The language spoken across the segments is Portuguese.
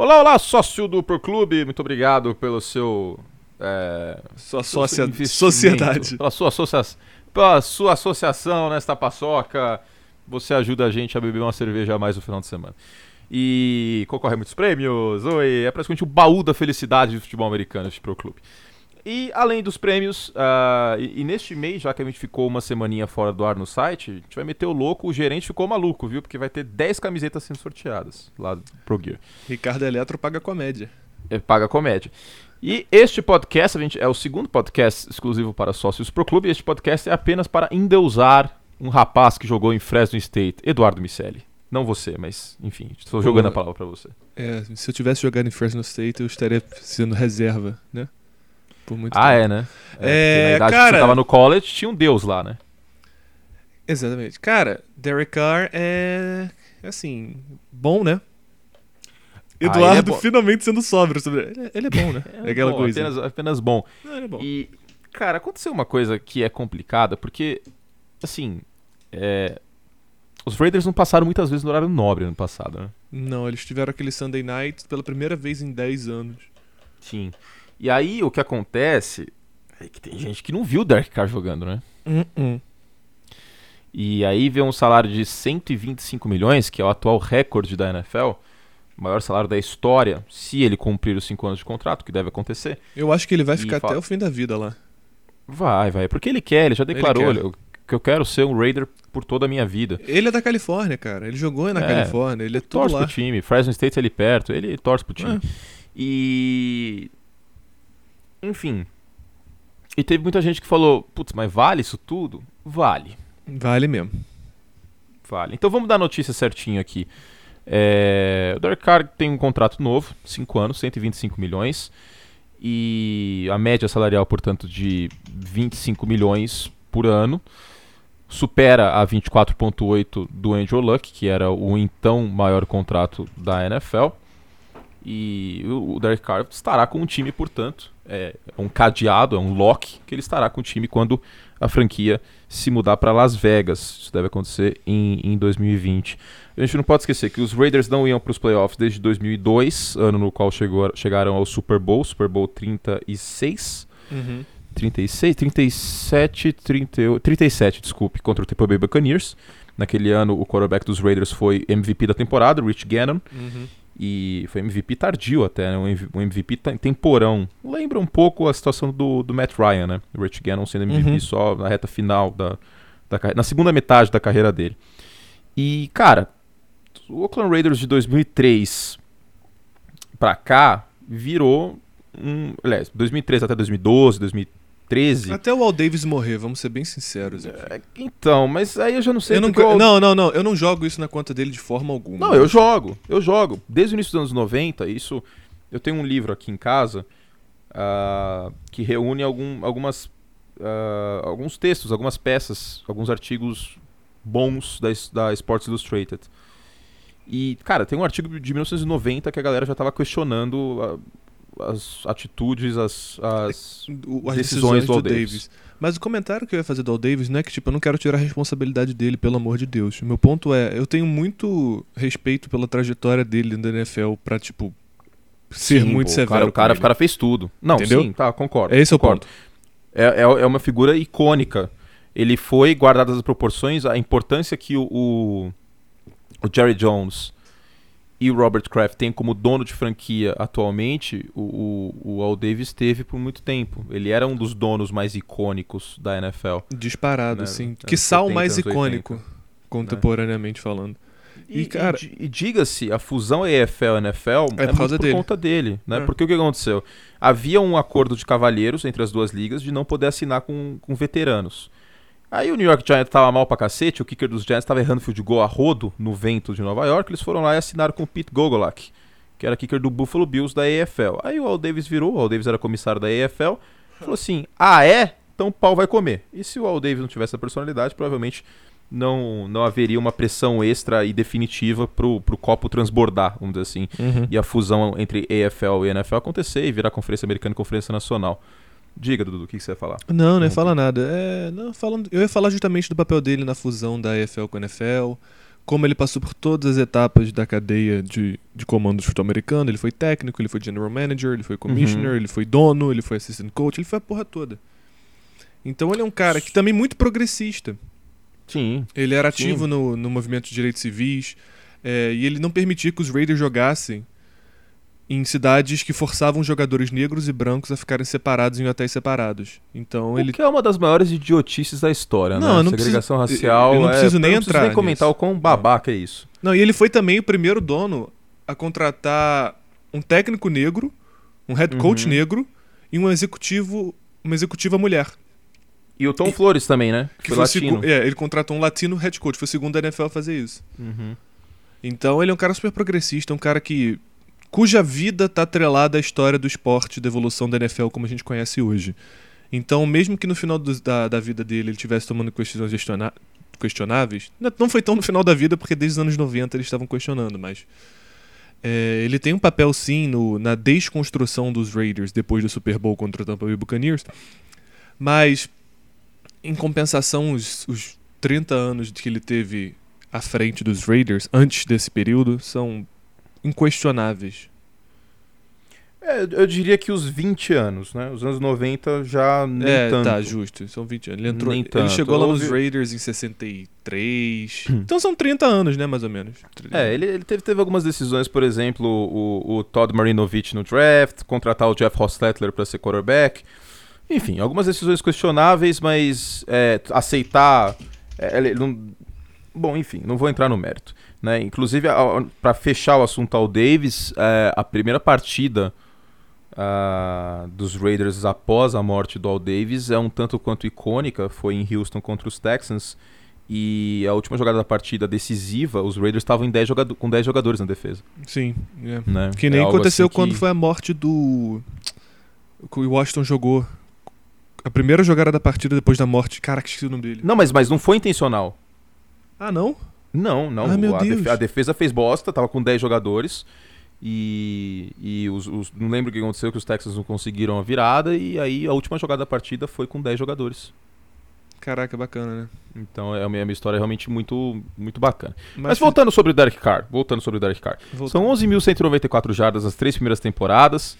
Olá, olá, sócio do Pro Clube, muito obrigado pelo seu. É, Sua sócia, sociedade. Pela sua, associa pela sua associação nesta paçoca. Você ajuda a gente a beber uma cerveja a mais no final de semana. E concorre a muitos prêmios. Oi, é praticamente o baú da felicidade do futebol americano este Pro Clube. E além dos prêmios, ah, e, e neste mês, já que a gente ficou uma semaninha fora do ar no site, a gente vai meter o louco, o gerente ficou maluco, viu? Porque vai ter 10 camisetas sendo sorteadas lá do Pro Gear. Ricardo Eletro paga comédia. É, paga comédia. E este podcast a gente, é o segundo podcast exclusivo para sócios pro clube. E este podcast é apenas para endeusar um rapaz que jogou em Fresno State, Eduardo Micelli. Não você, mas enfim, estou jogando a palavra para você. É, se eu tivesse jogado em Fresno State, eu estaria sendo reserva, né? Por muito Ah, tempo. é, né? É, porque na idade que cara- você tava no college, tinha um deus lá, né? Exatamente. Cara, Derek Carr é. Assim. Bom, né? ele é Eduardo bom. finalmente sendo sóbrio sobre ele. é- Ele é bom, né? É, aquela bom, coisa. Apenas, apenas bom. Não, ele é bom. E, cara, aconteceu uma coisa que é complicada, porque, assim, é, os Raiders não passaram muitas vezes no horário nobre ano passado, né? Não, eles tiveram aquele Sunday Night pela primeira vez em 10 anos. Sim. E aí o que acontece é que tem gente que não viu o Derek Carr jogando, né? Uh-uh. E aí vê um salário de 125 milhões, que é o atual recorde da NFL, o maior salário da história, se ele cumprir os 5 anos de contrato, que deve acontecer. Eu acho que ele vai ficar fala- até o fim da vida lá. Vai, vai, porque ele quer, ele já declarou eu- que eu quero ser um Raider por toda a minha vida. Ele é da Califórnia, cara. Ele jogou na É, Califórnia. Ele é tudo torce lá. pro time, Fresno State é ali perto, ele torce pro time. É. E. Enfim. E teve muita gente que falou: putz, mas vale isso tudo? Vale. Vale mesmo. Vale. Então vamos dar a notícia certinho aqui. É, o Derek Carr tem um contrato novo, 5 anos, 125 milhões. E a média salarial, portanto, de 25 milhões por ano. Supera a 24,8 do Andrew Luck, que era o então maior contrato da NFL. E o Derek Carr estará com o time, portanto. É um cadeado, é um lock, que ele estará com o time quando a franquia se mudar para Las Vegas. Isso deve acontecer em, em 2020. A gente não pode esquecer que os Raiders não iam para os playoffs desde 2002, ano no qual chegou, chegaram ao Super Bowl, Super Bowl 36. Uhum. 36, 37, 38, 37, desculpe, contra o Tampa Bay Buccaneers. Naquele ano, o quarterback dos Raiders foi MVP da temporada, Rich Gannon, Uhum. E foi MVP tardio até, né? um MV MVP tem- temporão. Lembra um pouco a situação do, do Matt Ryan, né? O Rich Gannon sendo MVP Uhum. só na reta final da, da na segunda metade da carreira dele. E, cara, o Oakland Raiders de 2003 pra cá virou um, aliás, 2003 até 2012, 2013. Até o Al Davis morrer, vamos ser bem sinceros. É, Então, mas aí eu já não sei Eu não, o- não, não, não. Eu não jogo isso na conta dele de forma alguma. Não, eu jogo, eu jogo. Desde o início dos anos 90, isso. Eu tenho um livro aqui em casa ah, que reúne algum, algumas, ah, alguns textos, algumas peças, alguns artigos bons da, da Sports Illustrated. E, cara, tem um artigo de 1990 que a galera já tava questionando ah, as atitudes, as, as O- as decisões do do Davis. Davis. Mas o comentário que eu ia fazer do Al Davis não é que, tipo, eu não quero tirar a responsabilidade dele, pelo amor de Deus. O meu ponto é, eu tenho muito respeito pela trajetória dele da NFL pra, tipo, ser Sim, muito pô, severo. O cara, o cara, o fez tudo. Não, Entendeu? sim, tá, concordo. É esse o concordo. ponto. É, é, é uma figura icônica. Ele foi, guardadas as proporções, a importância que o, o, o Jerry Jones e o Robert Kraft têm como dono de franquia atualmente, o, o, o Al Davis teve por muito tempo. Ele era um dos donos mais icônicos da NFL. Disparado, Né, assim. anos Que sal 70, mais anos 80. icônico, contemporaneamente falando. E, E, cara- e e diga-se, a fusão EFL-NFL É é, por dele. conta dele, né? É. Porque o que aconteceu? Havia um acordo de cavalheiros entre as duas ligas de não poder assinar com, com veteranos. Aí o New York Giants tava mal pra cacete, o kicker dos Giants tava errando field goal a rodo no vento de Nova York, eles foram lá e assinaram com o Pete Gogolak, que era kicker do Buffalo Bills da AFL. Aí o Al Davis virou, o Al Davis era comissário da AFL, falou assim: "Ah, é? Então o pau vai comer". E se o Al Davis não tivesse a personalidade, provavelmente não, não haveria uma pressão extra e definitiva pro, pro copo transbordar, vamos dizer assim, e a fusão entre AFL e NFL acontecer e virar Conferência Americana e Conferência Nacional. Diga, Dudu, o que, você ia falar? Não, não ia falar nada. É, não, falando, eu ia falar justamente do papel dele na fusão da EFL com a NFL, como ele passou por todas as etapas da cadeia de, de comando do futebol americano. Ele foi técnico, ele foi general manager, ele foi commissioner, Uhum. ele foi dono, ele foi assistant coach, ele foi a porra toda. Então ele é um cara que também muito progressista. Sim. Ele era ativo no, no movimento de direitos civis é, e ele não permitia que os Raiders jogassem em cidades que forçavam jogadores negros e brancos a ficarem separados em hotéis separados. Então O ele que é uma das maiores idiotices da história, Não, né? eu não Segregação preciso- racial. eu não é- preciso nem eu não preciso entrar nem comentar nisso. o quão babaca é isso. Não, e ele foi também o primeiro dono a contratar um técnico negro, um head coach Uhum. negro e um executivo, uma executiva mulher. E o Tom E- Flores também, né? Que Foi foi latino. é, ele contratou um latino head coach, foi o segundo da NFL a fazer isso. Uhum. Então ele é um cara super progressista, um cara que cuja vida tá atrelada à história do esporte, da evolução da NFL como a gente conhece hoje. Então, mesmo que no final dos- da, da vida dele ele estivesse tomando decisões questionáveis, não- não foi tão no final da vida, porque desde os anos 90 eles estavam questionando, mas é, ele tem um papel sim no- na desconstrução dos Raiders depois do Super Bowl contra o Tampa Bay Buccaneers, mas em compensação os, os 30 anos que ele teve à frente dos Raiders antes desse período são inquestionáveis. É, eu diria que os 20 anos, né? Os anos 90 já nem é, tanto. tá, justo. São 20 anos. Ele, entrou, Nem ele tanto. chegou lá nos Raiders em 63. então são 30 anos, né, mais ou menos. É, ele, ele teve, teve algumas decisões, por exemplo, o, o Todd Marinovich no draft, contratar o Jeff Hostetler para ser quarterback. Enfim, algumas decisões questionáveis, mas é, aceitar. é, ele não, bom, enfim, não vou entrar no mérito. Né? Inclusive, para fechar o assunto ao Davis, é, a primeira partida ah, dos Raiders após a morte do Al Davis é um tanto quanto icônica, foi em Houston contra os Texans. E a última jogada da partida decisiva, os Raiders estavam em 10 jogador- com 10 jogadores na defesa. Sim. é. Né? Que nem É aconteceu assim quando que- foi a morte do. que o Washington jogou. A primeira jogada da partida depois da morte. Cara, que esqueci o nome dele. Não, mas, mas não foi intencional. Ah, não? Não, não. Ah, meu a, def- Deus. a defesa fez bosta, tava com 10 jogadores. E, e os, os- não lembro o que aconteceu, que os Texans não conseguiram a virada. E aí a última jogada da partida foi com 10 jogadores. Caraca, bacana, né? Então é uma, é uma história realmente muito, muito bacana. Mas, Mas, voltando sobre o Derek Carr, voltando sobre o Derek Carr. voltando. São 11.194 jardas nas três primeiras temporadas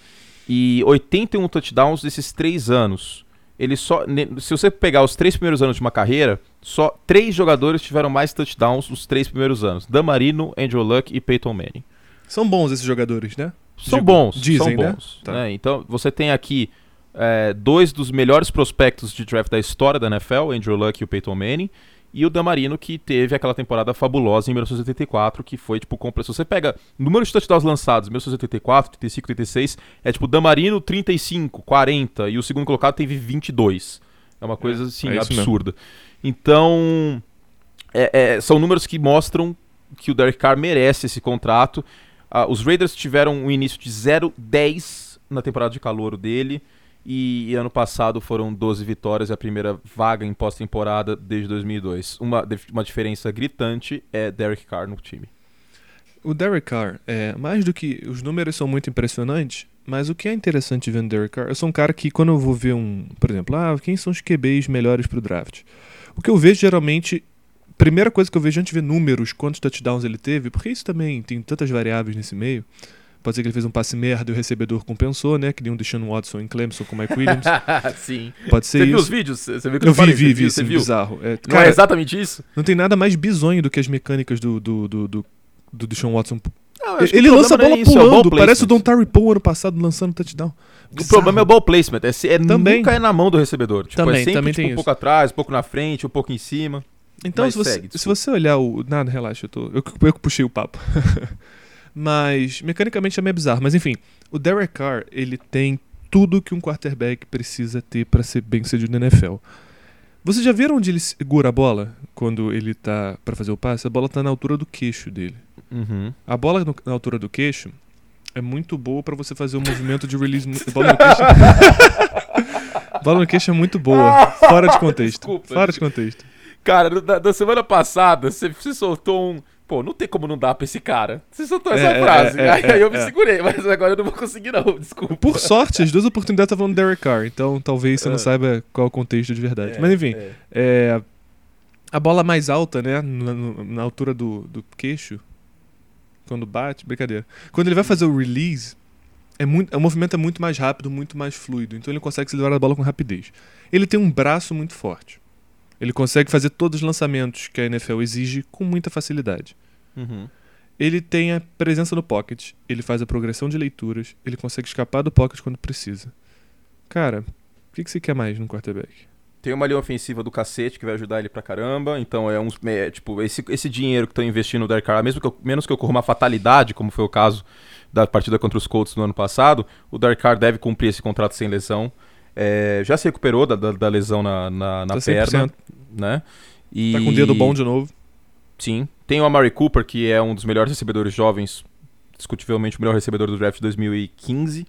e 81 touchdowns nesses três anos. Ele só, se você pegar os três primeiros anos de uma carreira, só três jogadores tiveram mais touchdowns nos três primeiros anos: Dan Marino, Andrew Luck e Peyton Manning. São bons esses jogadores, né? São Digo, bons, dizem, são né? bons. Tá. né? Então você tem aqui é, dois dos melhores prospectos de draft da história da NFL, Andrew Luck e o Peyton Manning, e o Damarino que teve aquela temporada fabulosa em 1984, que foi tipo completo. Se você pega o número de touchdowns lançados em 1984, 35, 36, é tipo Damarino 35, 40 e o segundo colocado teve 22. É uma coisa assim é isso mesmo. absurda. Então é- é, são números que mostram que o Derek Carr merece esse contrato. Ah, os Raiders tiveram um início de 0-10 na temporada de calor dele. E, e ano passado foram 12 vitórias a primeira vaga em pós-temporada desde 2002. Uma, uma diferença gritante é Derek Carr no time. O Derek Carr, é, mais do que. Os números são muito impressionantes, mas o que é interessante vendo Derek Carr, eu sou um cara que quando eu vou ver um. Por exemplo, ah, quem são os QBs melhores pro draft? O que eu vejo geralmente. Primeira coisa que eu vejo antes de ver números, quantos touchdowns ele teve, porque isso também tem tantas variáveis nesse meio. Pode ser que ele fez um passe merda e o recebedor compensou, né? Que nem um Deshaun Watson em Clemson com o Mike Williams. Sim. Pode ser Você viu isso. os vídeos? Você viu que Eu falei? vi, vi, vi, viu? Você viu? bizarro. É, cara, é exatamente isso? não tem nada mais bizonho do que as mecânicas do, do, do, do, do Deshaun Watson Não, eu ele lança a problema bola é isso, é o pulando, parece o. Don Terry Poe ano passado lançando touchdown. O problema é o ball placement. É, é Também. nunca é na mão do recebedor. Tipo, Também, é sempre também tipo, um isso. pouco atrás, um pouco na frente, um pouco em cima. Então, se você, segue, se você olhar o. Nada, relaxa, eu, tô, eu, eu puxei o papo. Mas, mecanicamente é meio bizarro. Mas, enfim, o Derek Carr, ele tem tudo que um quarterback precisa ter pra ser bem sucedido na NFL. Vocês já viram onde ele segura a bola quando ele tá pra fazer o passe? A bola tá na altura do queixo dele. Uhum. A bola no- na altura do queixo é muito boa pra você fazer um movimento de release. Bola no queixo. bola no queixo é muito boa. Fora de contexto. Desculpa, Fora de contexto. Cara, da, da semana passada, você soltou um. Pô, não tem como não dar pra esse cara. Você soltou essa É, é, frase. é, aí é, eu me é. segurei, mas agora eu não vou conseguir, não. Desculpa. Por sorte, as duas oportunidades estavam no Derek Carr, então talvez você não É. saiba qual é o contexto de verdade. Mas enfim, É. é, a bola mais alta, né? Na, na altura do, do queixo. Quando bate, brincadeira. Quando ele vai fazer o release, é muito, o movimento é muito mais rápido, muito mais fluido. Então ele consegue se livrar da bola com rapidez. Ele tem um braço muito forte. Ele consegue fazer todos os lançamentos que a NFL exige com muita facilidade. Uhum. Ele tem a presença no pocket, ele faz a progressão de leituras, ele consegue escapar do pocket quando precisa. Cara, o que, que você quer mais no quarterback? Tem uma linha ofensiva do cacete que vai ajudar ele pra caramba. Então é uns. é, tipo, esse, esse dinheiro que estão investindo no Derek Carr, mesmo que eu, menos que ocorra uma fatalidade, como foi o caso da partida contra os Colts no ano passado, o Derek Carr deve cumprir esse contrato sem lesão. É, já se recuperou da, da, da lesão na, na, na Tá perna, 100%. Né? E, Tá com o dedo bom de novo. Sim. Tem o Amari Cooper, que é um dos melhores recebedores jovens, discutivelmente o melhor recebedor do draft de 2015.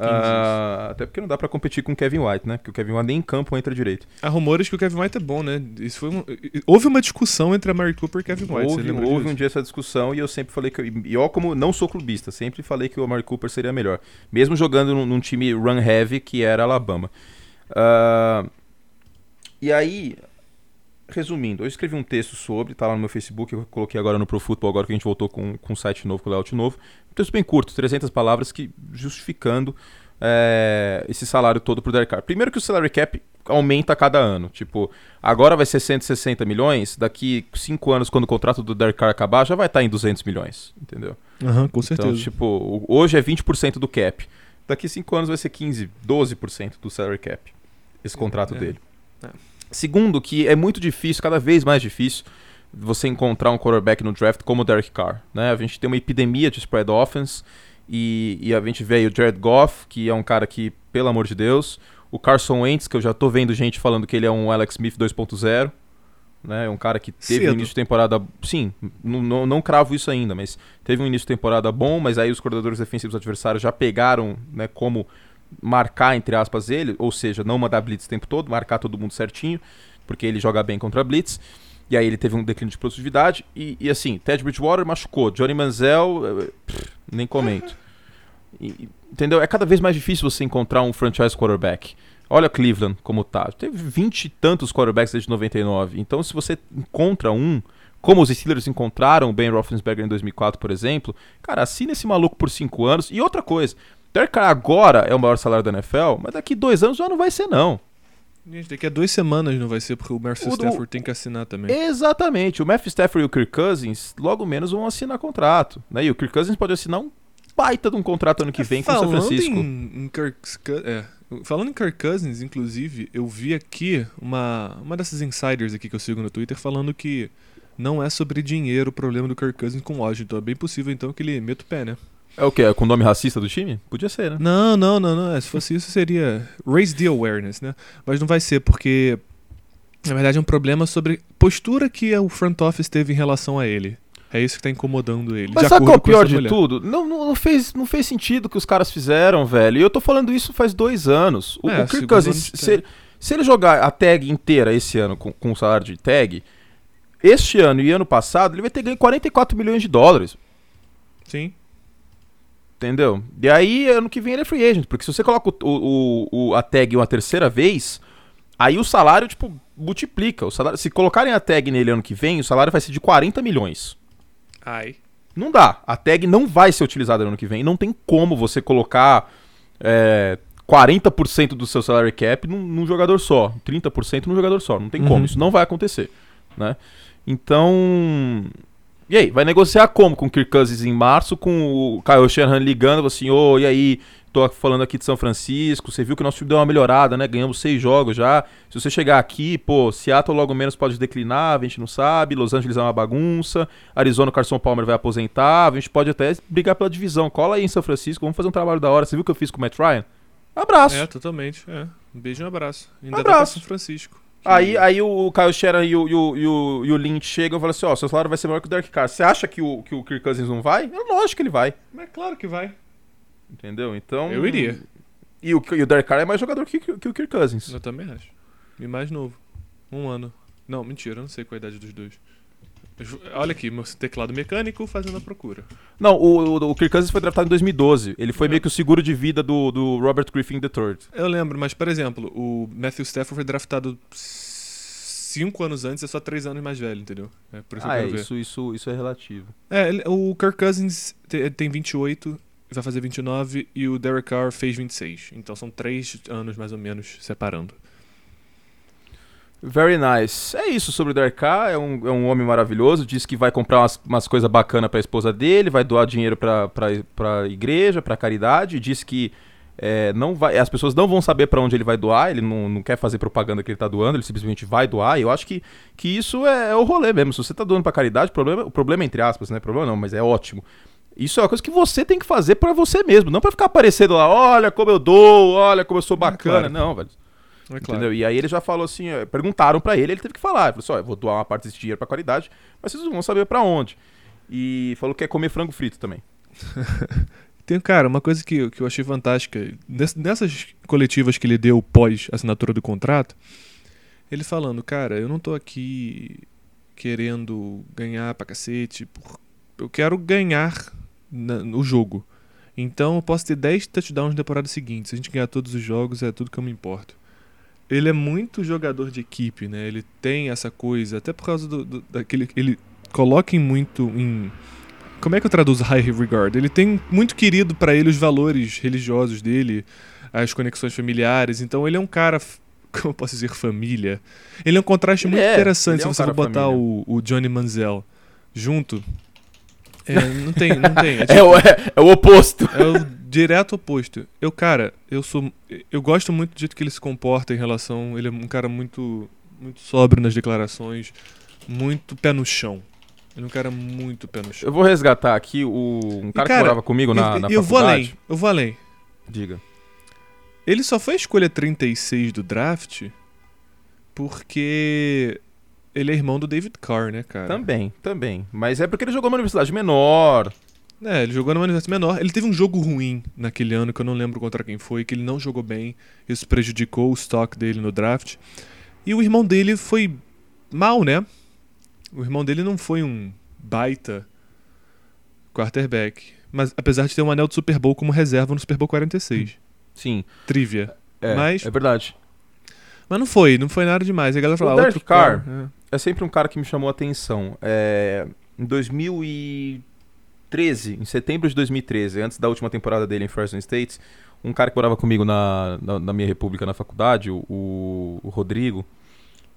Ah, até porque não dá pra competir com o Kevin White, né? Porque o Kevin White nem em campo entra direito. Há rumores que o Kevin White é bom, né? Isso foi um- Houve uma discussão entre a Mary Cooper e Kevin White. houve houve um dia essa discussão e eu sempre falei que. E ó, como não sou clubista, sempre falei que o Amari Cooper seria melhor. Mesmo jogando num, num time run heavy que era Alabama. Ah, e aí, resumindo, eu escrevi um texto sobre, tá lá no meu Facebook, eu coloquei agora no Pro Football, agora que a gente voltou com, com um site novo, com layout novo. Um texto bem curto, 300 palavras, que justificando é, esse salário todo pro Derek Carr. Primeiro que o salary cap aumenta a cada ano. Tipo, agora vai ser 160 milhões, daqui 5 anos, quando o contrato do Derek Carr acabar, já vai estar em 200 milhões, entendeu? Aham, com certeza. Então, tipo, o- hoje é 20% do cap. Daqui 5 anos vai ser 15, 12% do salary cap. Esse contrato é. dele. É. Segundo, que é muito difícil, cada vez mais difícil, você encontrar um quarterback no draft como o Derek Carr. Né? A gente tem uma epidemia de spread offense e, e a gente vê aí o Jared Goff, que é um cara que, pelo amor de Deus, o Carson Wentz, que eu já tô vendo gente falando que ele é um Alex Smith 2.0, né? É um cara que teve um Cedo. início de temporada, sim, não, não, não cravo isso ainda, mas teve um início de temporada bom, mas aí os coordenadores defensivos adversários já pegaram, né, como marcar entre aspas ele, ou seja, não mandar blitz o tempo todo, marcar todo mundo certinho, porque ele joga bem contra blitz. E aí ele teve um declínio de produtividade e, e assim, Ted Bridgewater machucou, Johnny Manziel, eh, pff, nem comento. E- entendeu? É cada vez mais difícil você encontrar um franchise quarterback. Olha Cleveland como tá. Teve 20 e tantos quarterbacks desde 99. Então, se você encontra um, como os Steelers encontraram o Ben Roethlisberger em 2004, por exemplo, cara, assina esse maluco por 5 anos. E outra coisa, Derek Carr agora é o maior salário da NFL, mas daqui dois anos já não vai ser, não. Gente, daqui a duas semanas não vai ser, porque o Matthew O Stafford tem que assinar também. Exatamente. O Matthew Stafford e o Kirk Cousins logo menos vão assinar contrato. Né? E o Kirk Cousins pode assinar um baita de um contrato ano que vem com o São Francisco. Em, em Kirk, é, falando em Kirk Cousins, inclusive, eu vi aqui uma, uma dessas insiders aqui que eu sigo no Twitter falando que não é sobre dinheiro o problema do Kirk Cousins com Washington. É bem possível, então, que ele meta o pé, né? É o quê? É com o nome racista do time? Podia ser, né? Não, não, não, não. é, Se fosse isso, seria raise the awareness, né? Mas não vai ser, porque na verdade é um problema sobre postura que o front office teve em relação a ele. É isso que tá incomodando ele. Mas de sabe qual é o pior de mulher. tudo? Não, não, fez, não fez sentido o que os caras fizeram, velho. E eu tô falando isso faz dois anos. O, É, o Kirk Cousins, se, se ele jogar a tag inteira esse ano com, com o salário de tag, este ano e ano passado, ele vai ter ganho 44 milhões de dólares. Sim. Entendeu? E aí, ano que vem ele é free agent. Porque se você coloca o, o- o- a tag uma terceira vez, aí o salário, tipo, multiplica. O salário, se colocarem a tag nele ano que vem, o salário vai ser de 40 milhões. Ai. Não dá. A tag não vai ser utilizada no ano que vem. Não tem como você colocar é, 40% do seu salary cap num, num jogador só. 30% num jogador só. Não tem Uhum. como. Isso não vai acontecer. Né? Então. E aí? Vai negociar como com o Kirk Cousins em março, com o Kyle Shanahan ligando assim: Ô, e aí? Tô falando aqui de São Francisco. Você viu que o nosso time deu uma melhorada, né? Ganhamos seis jogos já. Se você chegar aqui, pô, Seattle logo menos pode declinar, a gente não sabe. Los Angeles é uma bagunça. Arizona, o Carson Palmer vai aposentar. A gente pode até brigar pela divisão. Cola aí em São Francisco, vamos fazer um trabalho da hora. Você viu o que eu fiz com o Matt Ryan? Abraço. É, totalmente. É. Um beijo e um abraço. Ainda Abraço. São Francisco. Aí, aí o Kyle Shanahan e o, e o, e o, e o Lynch chegam e falam assim: Ó, seu salário vai ser maior que o Derek Carr. Você acha que o, que o Kirk Cousins não vai? É lógico que ele vai. Mas claro que vai. Entendeu? Então. Eu iria. E o, e o Derek Carr é mais jogador que, que o Kirk Cousins. Eu também acho. E mais novo. Um ano. Não, mentira, eu não sei qual a idade dos dois. Olha aqui, meu teclado mecânico fazendo a procura. Não, o, o, o Kirk Cousins foi draftado em 2012. Ele foi É. meio que o seguro de vida do, do Robert Griffin III. Eu lembro, mas por exemplo, o Matthew Stafford foi draftado cinco anos antes é só três anos mais velho, entendeu? É por isso que Ah, eu é, isso, isso, isso é relativo. É, ele- o Kirk Cousins te- tem 28, vai fazer 29, e o Derek Carr fez 26. Então são três anos mais ou menos separando. Very nice. É isso sobre o Carr, é um, é um homem maravilhoso, diz que vai comprar umas, umas coisas bacanas pra esposa dele, vai doar dinheiro pra, pra, pra igreja, pra caridade, diz que é, não vai, as pessoas não vão saber pra onde ele vai doar, ele não, não quer fazer propaganda que ele tá doando, ele simplesmente vai doar, e eu acho que, que isso é, é o rolê mesmo. Se você tá doando pra caridade, o problema, o problema é entre aspas, né? Problema não, mas é ótimo. Isso é uma coisa que você tem que fazer pra você mesmo, não pra ficar aparecendo lá, olha como eu dou, olha como eu sou bacana. claro. Não, velho. É Entendeu? E aí ele já falou assim, eh, perguntaram pra ele, ele teve que falar. Ele falou assim, ó, eu vou doar uma parte desse dinheiro pra qualidade, mas vocês não vão saber pra onde. E falou que quer comer frango frito também. Tem, cara, uma coisa que, que eu achei fantástica. ness- Nessas coletivas que ele deu pós assinatura do contrato, ele falando, cara, eu não tô aqui querendo ganhar pra cacete. Eu quero ganhar na- no jogo. Então eu posso ter 10 touchdowns na temporada seguinte. Se a gente ganhar todos os jogos, é tudo que eu me importo. Ele é muito jogador de equipe, né? Ele tem essa coisa, até por causa do, do- daquele. Ele coloca em muito em. Como é que eu traduzo high regard? Ele tem muito querido pra ele os valores religiosos dele, as conexões familiares. Então ele é um cara, como eu posso dizer, família. Ele é um contraste Ele muito é, interessante é se um você for cara botar família. o, o Johnny Manziel junto. É, não tem, não tem. É, É, o, é, é o oposto. é o direto oposto. Eu, cara, eu sou. Eu gosto muito do jeito que ele se comporta em relação. Ele é um cara muito. Muito sóbrio nas declarações. Muito pé no chão. Ele é um cara muito pé no chão. Eu vou resgatar aqui o, um cara, cara, que morava comigo na, E- na e eu vou faculdade. além. Eu vou além. Diga. Ele só foi a escolha 36 do draft porque ele é irmão do David Carr, né, cara? Também, também. Mas é porque ele jogou numa universidade menor. É, ele jogou numa universidade menor. Ele teve um jogo ruim naquele ano, que eu não lembro contra quem foi, que ele não jogou bem. Isso prejudicou o stock dele no draft. E o irmão dele foi mal, né? O irmão dele não foi um baita quarterback. Mas apesar de ter um anel de Super Bowl como reserva no Super Bowl 46. Sim. Trivia. É, Mas- é verdade. Mas não foi, não foi nada demais. A galera O falou, ah, Derek outro Carr, cara. É sempre um cara que me chamou a atenção. É, em 2013, em setembro de 2013, antes da última temporada dele em Fresno State, um cara que morava comigo na, na, na minha república na faculdade, o, o- o Rodrigo,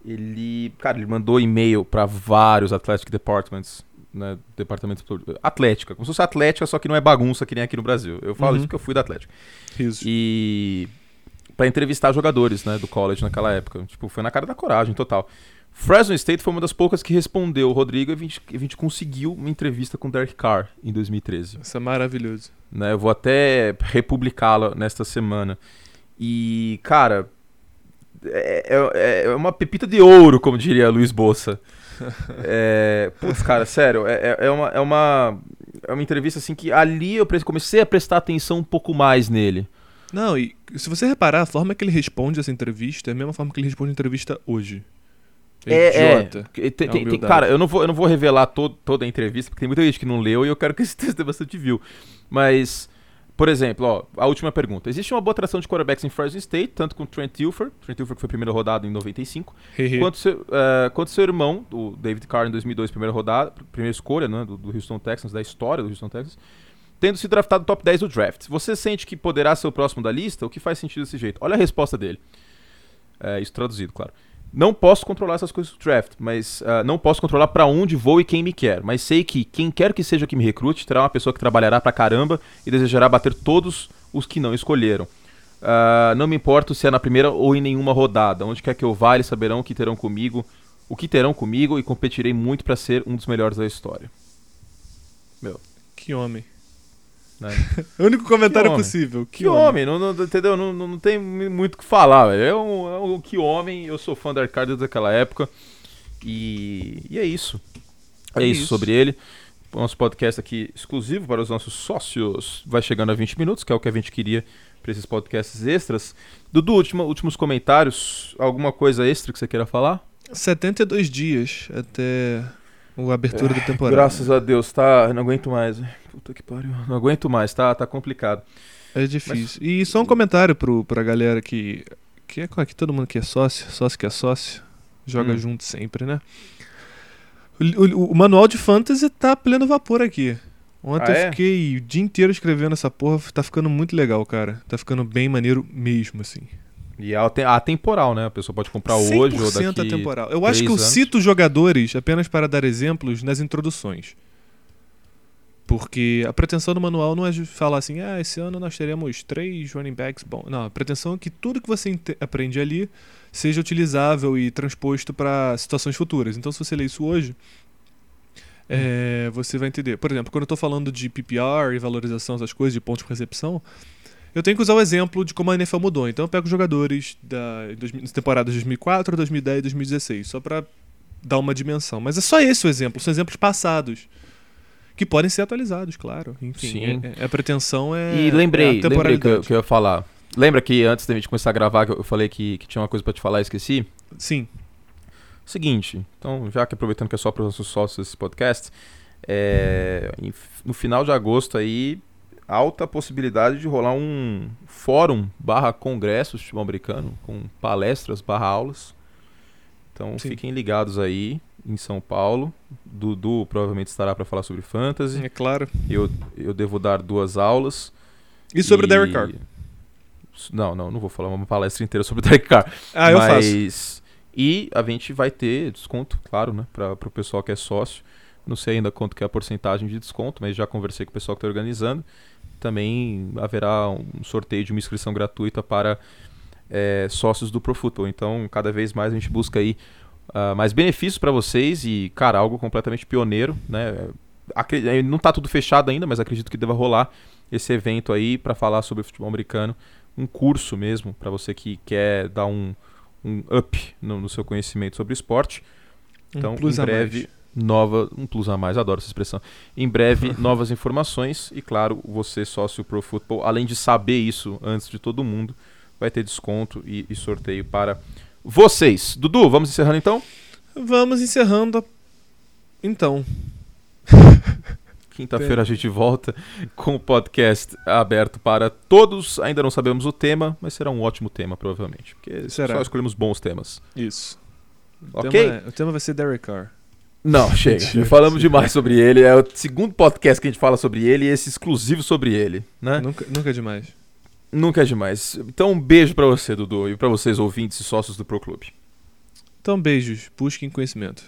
ele, cara, ele mandou e-mail para vários athletic departments, né, departamentos atlética, como se fosse atlética, só que não é bagunça que nem aqui no Brasil. Eu falo Uhum. isso porque eu fui da atlética. Risos. E para entrevistar jogadores, né, do college naquela época. Tipo, foi na cara da coragem, total. Fresno State foi uma das poucas que respondeu o Rodrigo e a gente, a gente conseguiu uma entrevista com o Derek Carr em 2013. Isso é maravilhoso. Né, eu vou até republicá-la nesta semana. E, cara, é, é- é uma pepita de ouro, como diria Luiz Bossa. É, putz, cara, sério, é, é- é uma, é, uma, é uma entrevista assim que ali eu comecei a prestar atenção um pouco mais nele. Não, e se você reparar, a forma que ele responde essa entrevista é a mesma forma que ele responde a entrevista hoje. É, idiota. é. Tem- É tem- cara, eu não vou, eu não vou revelar to- toda a entrevista, porque tem muita gente que não leu e eu quero que esse texto tenha bastante view. Mas, por exemplo, ó, a última pergunta. Existe uma boa atração de quarterbacks em Fresno State, tanto com Trent Dilfer, Trent Dilfer que foi primeiro rodado em 95, Hehe. quanto seu, eh, quanto seu irmão, o David Carr, em 2002, primeira rodada, primeira escolha né, do, do Houston Texans, da história do Houston Texans, tendo sido draftado no top 10 do draft. Você sente que poderá ser o próximo da lista? O que faz sentido desse jeito? Olha a resposta dele. É, isso traduzido, claro. Não posso controlar essas coisas do draft, mas ah, não posso controlar pra onde vou e quem me quer. Mas sei que quem quer que seja que me recrute terá uma pessoa que trabalhará pra caramba e desejará bater todos os que não escolheram. Ah, não me importo se é na primeira ou em nenhuma rodada. Onde quer que eu vá, eles saberão o que terão comigo, o que terão comigo e competirei muito pra ser um dos melhores da história. Que homem. Né? É o único comentário homem. possível. Que, Que homem, não, não- entendeu? Não, não, não tem muito o que falar, velho. É um, é um que homem, eu sou fã da Arcade desde aquela época. E, e é isso. É, É isso, isso. sobre ele. Nosso podcast aqui exclusivo para os nossos sócios vai chegando a 20 minutos, que é o que a gente queria para esses podcasts extras. Dudu, última, últimos comentários. Alguma coisa extra que você queira falar? 72 dias até a abertura da temporada. Graças a Deus, tá? Eu não aguento mais. velho. Puta que pariu. Não aguento mais, tá? Tá complicado. É difícil. E só um comentário pro, pra galera que. Que é aqui todo mundo que é sócio, sócio que é sócio. joga Hum. junto sempre, né? O, o- o manual de fantasy tá pleno vapor aqui. Ontem Ah, eu é? fiquei o dia inteiro escrevendo essa porra, tá ficando muito legal, cara. Tá ficando bem maneiro mesmo, assim. E é atem- atemporal, né? A pessoa pode comprar hoje ou 100% daqui... atemporal. Eu acho que eu anos. cito jogadores apenas para dar exemplos nas introduções. Porque a pretensão do manual não é falar assim, ah, esse ano nós teremos três running backs bom. Não, a pretensão é que tudo que você aprende ali seja utilizável e transposto para situações futuras. Então, se você ler isso hoje, é, você vai entender. Por exemplo, quando eu estou falando de PPR e valorização das coisas, de pontos por recepção, eu tenho que usar o exemplo de como a NFL mudou. Então, eu pego jogadores da em 2000 das temporadas 2004, 2010 e 2016, só para dar uma dimensão. Mas é só esse o exemplo, são exemplos passados. Que podem ser atualizados, claro. Enfim, Sim. é- é- a pretensão é. E é a lembrei, lembrei que eu, que eu ia falar. Lembra que antes da gente começar a gravar, eu falei que, que tinha uma coisa pra te falar e esqueci? Sim. Seguinte, então, já que aproveitando que é só para os nossos sócios esse podcast, é, em- no final de agosto aí, alta possibilidade de rolar um fórum barra congresso de futebol americano, com palestras barra aulas. Então Sim. fiquem ligados aí em São Paulo. Dudu provavelmente estará para falar sobre fantasy. É claro. Eu, eu devo dar duas aulas. E sobre o Derek Carr? Não, não, não vou falar uma palestra inteira sobre o Derek Carr. Ah, eu faço. Mas... E a gente vai ter desconto, claro, né? Para o pessoal que é sócio. Não sei ainda quanto que é a porcentagem de desconto, mas já conversei com o pessoal que está organizando. Também haverá um sorteio de uma inscrição gratuita para eh, sócios do Pro Football. Então, cada vez mais a gente busca aí ah, mais benefícios para vocês e, cara, algo completamente pioneiro, né? Acre- eh, Não está tudo fechado ainda, mas acredito que deva rolar esse evento aí para falar sobre futebol americano, um curso mesmo para você que quer dar um, um up no, no seu conhecimento sobre esporte. Então, um plus em breve, nova, um plus a mais, adoro essa expressão. Em breve, novas informações e, claro, você sócio Pro Football, além de saber isso antes de todo mundo, vai ter desconto e, e sorteio para vocês. Dudu, vamos encerrando então? Vamos encerrando. a- Então. Quinta-feira a gente volta com o podcast aberto para todos. Ainda não sabemos o tema, mas será um ótimo tema, provavelmente. Porque Será. só escolhemos bons temas. Isso. O Ok? tema é- o tema vai ser Derek Carr. Não, chega. Mentira. Falamos demais sobre ele. É o segundo podcast que a gente fala sobre ele e esse exclusivo sobre ele, né? Nunca, nunca é demais. Nunca é demais. Então, um beijo pra você, Dudu, e pra vocês, ouvintes e sócios do Pro Clube. Então, beijos. Busquem conhecimento.